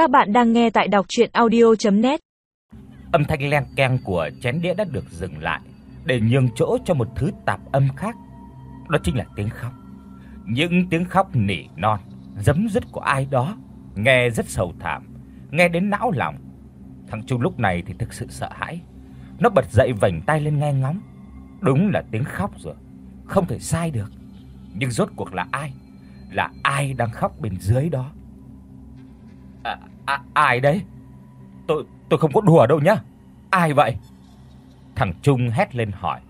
Các bạn đang nghe tại đọc audio net Âm thanh len keng của chén đĩa đã được dừng lại để nhường chỗ cho một thứ tạp âm khác. Đó chính là tiếng khóc. Những tiếng khóc nỉ non, giấm dứt của ai đó, nghe rất sầu thảm, nghe đến não lòng. Thằng Trung lúc này thì thực sự sợ hãi. Nó bật dậy vành tay lên nghe ngóng. Đúng là tiếng khóc rồi, không thể sai được. Nhưng rốt cuộc là ai? Là ai đang khóc bên dưới đó? À, à, ai đấy? Tôi tôi không có đùa đâu nhá. Ai vậy? Thằng Trung hét lên hỏi.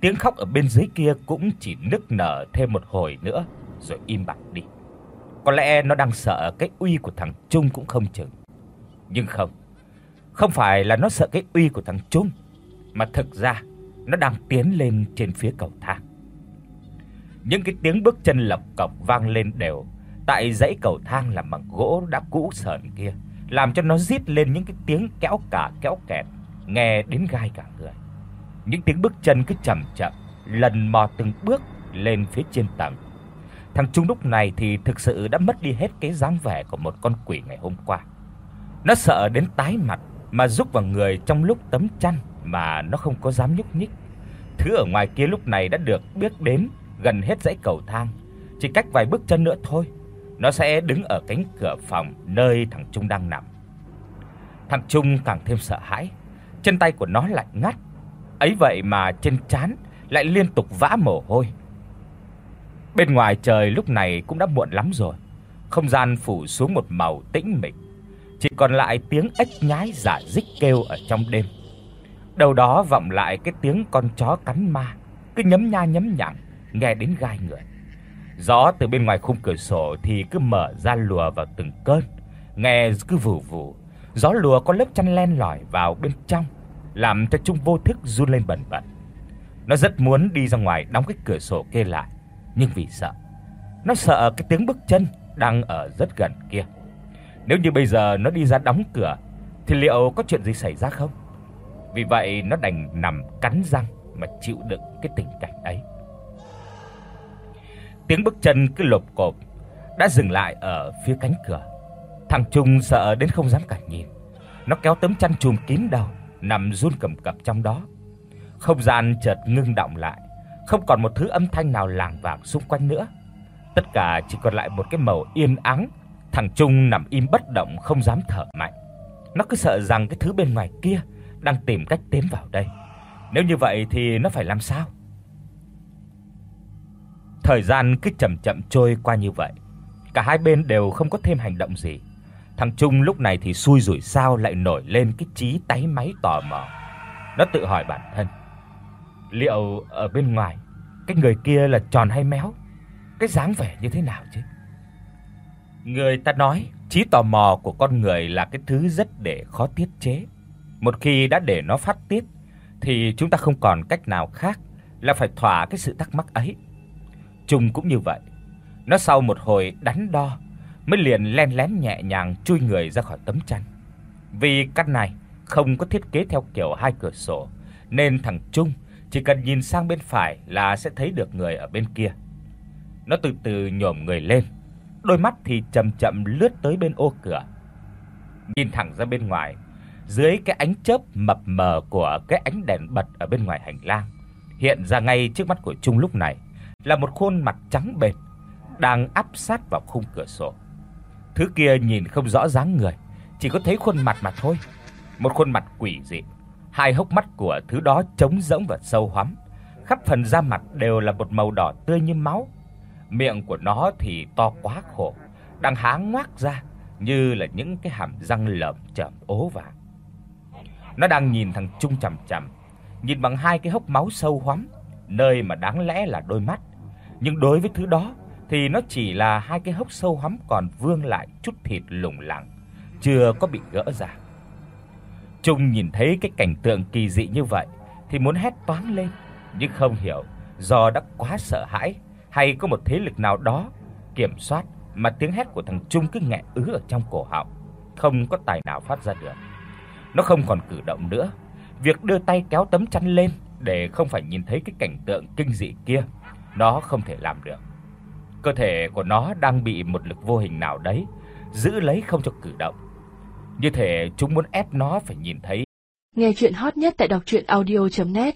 Tiếng khóc ở bên dưới kia cũng chỉ nức nở thêm một hồi nữa rồi im bặt đi. Có lẽ nó đang sợ cái uy của thằng Trung cũng không chừng. Nhưng không. Không phải là nó sợ cái uy của thằng Trung, mà thực ra nó đang tiến lên trên phía cầu thang. Những cái tiếng bước chân lộc cộc vang lên đều tại dãy cầu thang làm bằng gỗ đã cũ sờn kia, làm cho nó rít lên những cái tiếng kéo cả kéo kẹt, nghe đến gai cả người. Những tiếng bước chân cứ chậm chậm lần mò từng bước lên phía trên tầng. Thằng Trung lúc này thì thực sự đã mất đi hết cái dáng vẻ của một con quỷ ngày hôm qua. Nó sợ đến tái mặt mà rúc vào người trong lúc tấm chăn mà nó không có dám nhúc nhích. Thứ ở ngoài kia lúc này đã được biết đến gần hết dãy cầu thang, chỉ cách vài bước chân nữa thôi, nó sẽ đứng ở cánh cửa phòng nơi thằng Trung đang nằm. Thằng Trung càng thêm sợ hãi, chân tay của nó lạnh ngắt. Ấy vậy mà trên trán lại liên tục vã mồ hôi. Bên ngoài trời lúc này cũng đã muộn lắm rồi, không gian phủ xuống một màu tĩnh mịch, chỉ còn lại tiếng ếch nhái rả rích kêu ở trong đêm. Đầu đó vọng lại cái tiếng con chó cắn ma, cứ nhấm nha nhấm nhặng, nghe đến gai người. Gió từ bên ngoài khung cửa sổ thì cứ mở ra lùa vào từng cơn, nghe cứ vù vù. Gió lùa có lớp chăn len lỏi vào bên trong, làm cho Trung vô thức run lên bần bật. Nó rất muốn đi ra ngoài đóng cái cửa sổ kia lại, nhưng vì sợ, nó sợ cái tiếng bước chân đang ở rất gần kia. Nếu như bây giờ nó đi ra đóng cửa thì liệu có chuyện gì xảy ra không? Vì vậy nó đành nằm cắn răng mà chịu đựng cái tình cảnh ấy. Tiếng bước chân cứ lộp cộp đã dừng lại ở phía cánh cửa. Thằng Trung sợ đến không dám cả nhìn. Nó kéo tấm chăn trùm kín đầu, nằm run cầm cập trong đó. Không gian chợt ngưng động lại, không còn một thứ âm thanh nào lảng vảng xung quanh nữa. Tất cả chỉ còn lại một cái màu yên ắng. Thằng Trung nằm im bất động không dám thở mạnh. Nó cứ sợ rằng cái thứ bên ngoài kia đang tìm cách tiến vào đây. Nếu như vậy thì nó phải làm sao? Thời gian cứ chậm chậm trôi qua như vậy. Cả hai bên đều không có thêm hành động gì. Thằng Trung lúc này thì xui rủi sao lại nổi lên cái trí tái máy tò mò. Nó tự hỏi bản thân, liệu ở bên ngoài cái người kia là tròn hay méo? Cái dáng vẻ như thế nào chứ? Người ta nói, trí tò mò của con người là cái thứ rất để khó tiết chế. Một khi đã để nó phát tiết thì chúng ta không còn cách nào khác là phải thỏa cái sự thắc mắc ấy. Trung cũng như vậy. Nó sau một hồi đắn đo mới liền len lén nhẹ nhàng chui người ra khỏi tấm chăn. Vì căn này không có thiết kế theo kiểu hai cửa sổ, nên thằng Trung chỉ cần nhìn sang bên phải là sẽ thấy được người ở bên kia. Nó từ từ nhổm người lên, đôi mắt thì chậm chậm lướt tới bên ô cửa. Nhìn thẳng ra bên ngoài, dưới cái ánh chớp mập mờ của cái ánh đèn bật ở bên ngoài hành lang, hiện ra ngay trước mắt của Trung lúc này là một khuôn mặt trắng bệch đang áp sát vào khung cửa sổ. Thứ kia nhìn không rõ dáng người, chỉ có thấy khuôn mặt mà thôi. Một khuôn mặt quỷ dị. Hai hốc mắt của thứ đó trống rỗng và sâu hoắm, khắp phần da mặt đều là một màu đỏ tươi như máu. Miệng của nó thì to quá khổ, đang há ngoác ra như là những cái hàm răng lởm chởm ố vàng. Nó đang nhìn thằng Trung chằm chằm, nhìn bằng hai cái hốc máu sâu hoắm, nơi mà đáng lẽ là đôi mắt nhưng đối với thứ đó thì nó chỉ là hai cái hốc sâu hắm còn vương lại chút thịt lủng lẳng, chưa có bị gỡ ra. Trung nhìn thấy cái cảnh tượng kỳ dị như vậy thì muốn hét toáng lên, nhưng không hiểu do đã quá sợ hãi hay có một thế lực nào đó kiểm soát mà tiếng hét của thằng Trung cứ nghẹn ứ ở trong cổ họng, không có tài nào phát ra được. Nó không còn cử động nữa, việc đưa tay kéo tấm chăn lên để không phải nhìn thấy cái cảnh tượng kinh dị kia nó không thể làm được. Cơ thể của nó đang bị một lực vô hình nào đấy, giữ lấy không cho cử động. Như thể chúng muốn ép nó phải nhìn thấy. Nghe truyện hot nhất tại doctruyenaudio.net